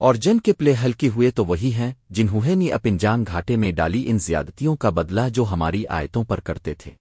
اور جن کے پلے ہلکی ہوئے تو وہی ہیں جنہوں نے اپن جان گھاٹے میں ڈالی ان زیادتیوں کا بدلہ جو ہماری آیتوں پر کرتے تھے۔